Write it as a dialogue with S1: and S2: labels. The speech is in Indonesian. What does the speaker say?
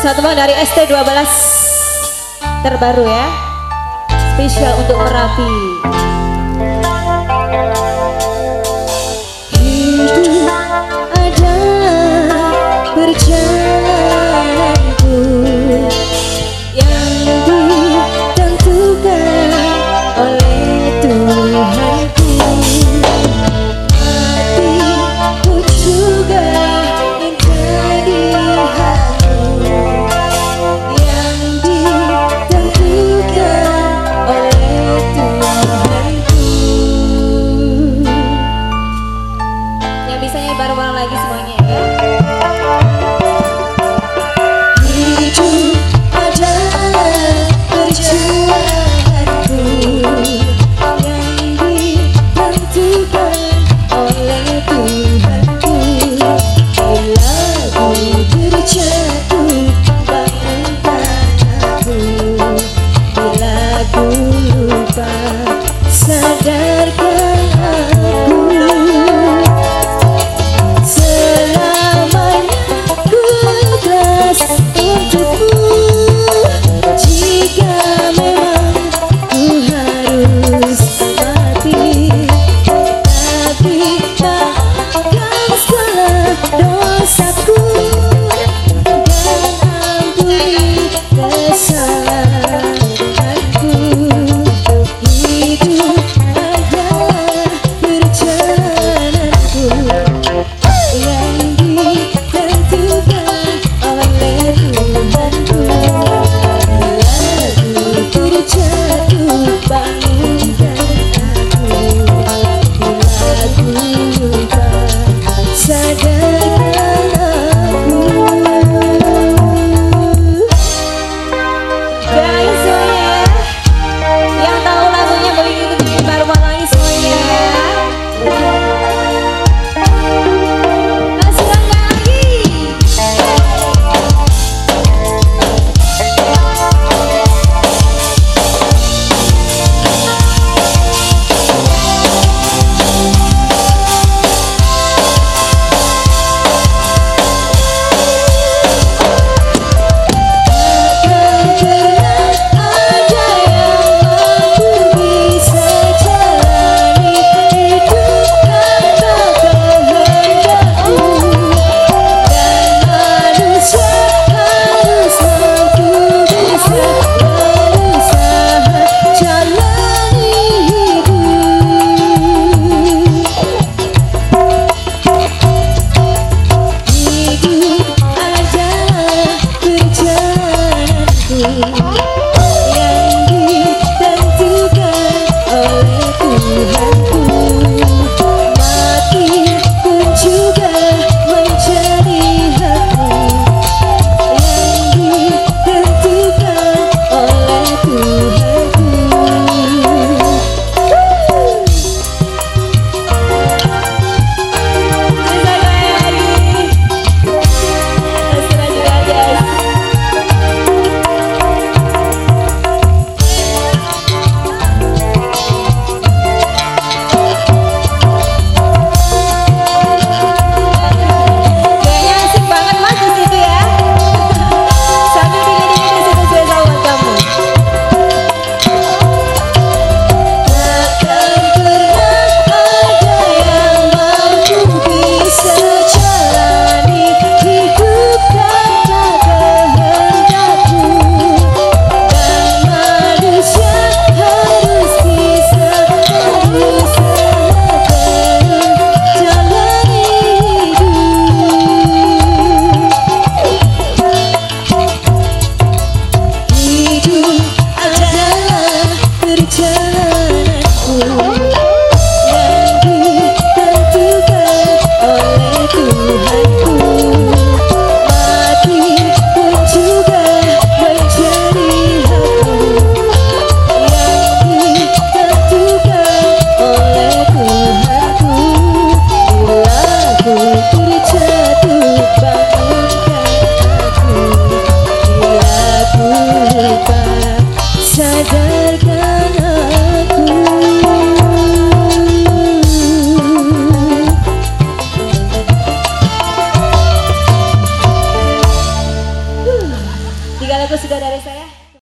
S1: Satu bang dari ST12 terbaru ya. Spesial untuk Merapi. side